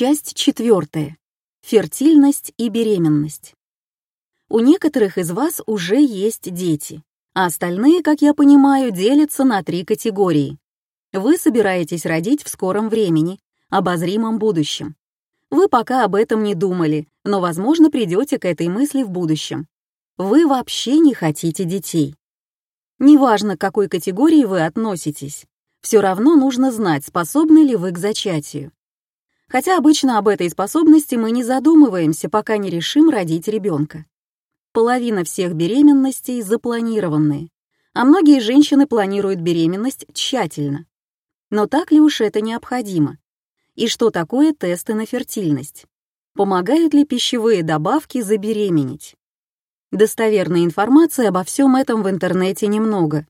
Часть четвертая. Фертильность и беременность. У некоторых из вас уже есть дети, а остальные, как я понимаю, делятся на три категории. Вы собираетесь родить в скором времени, обозримом будущем. Вы пока об этом не думали, но, возможно, придете к этой мысли в будущем. Вы вообще не хотите детей. Неважно, к какой категории вы относитесь, все равно нужно знать, способны ли вы к зачатию. Хотя обычно об этой способности мы не задумываемся, пока не решим родить ребенка. Половина всех беременностей запланированные, а многие женщины планируют беременность тщательно. Но так ли уж это необходимо? И что такое тесты на фертильность? Помогают ли пищевые добавки забеременеть? Достоверной информации обо всем этом в интернете немного.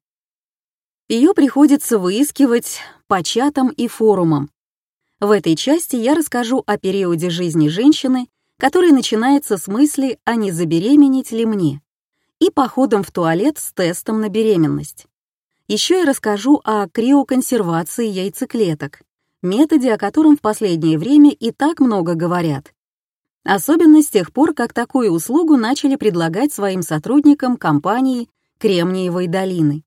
Ее приходится выискивать по чатам и форумам. В этой части я расскажу о периоде жизни женщины, который начинается с мысли «а не забеременеть ли мне?» и походом в туалет с тестом на беременность. Еще я расскажу о криоконсервации яйцеклеток, методе, о котором в последнее время и так много говорят. Особенно с тех пор, как такую услугу начали предлагать своим сотрудникам компании Кремниевой долины.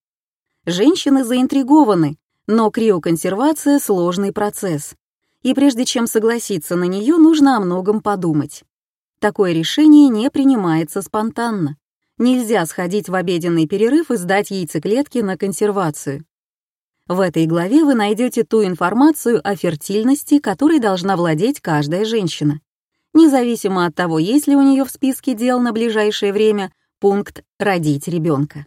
Женщины заинтригованы, но криоконсервация — сложный процесс. И прежде чем согласиться на нее, нужно о многом подумать. Такое решение не принимается спонтанно. Нельзя сходить в обеденный перерыв и сдать яйцеклетки на консервацию. В этой главе вы найдете ту информацию о фертильности, которой должна владеть каждая женщина. Независимо от того, есть ли у нее в списке дел на ближайшее время пункт «родить ребенка».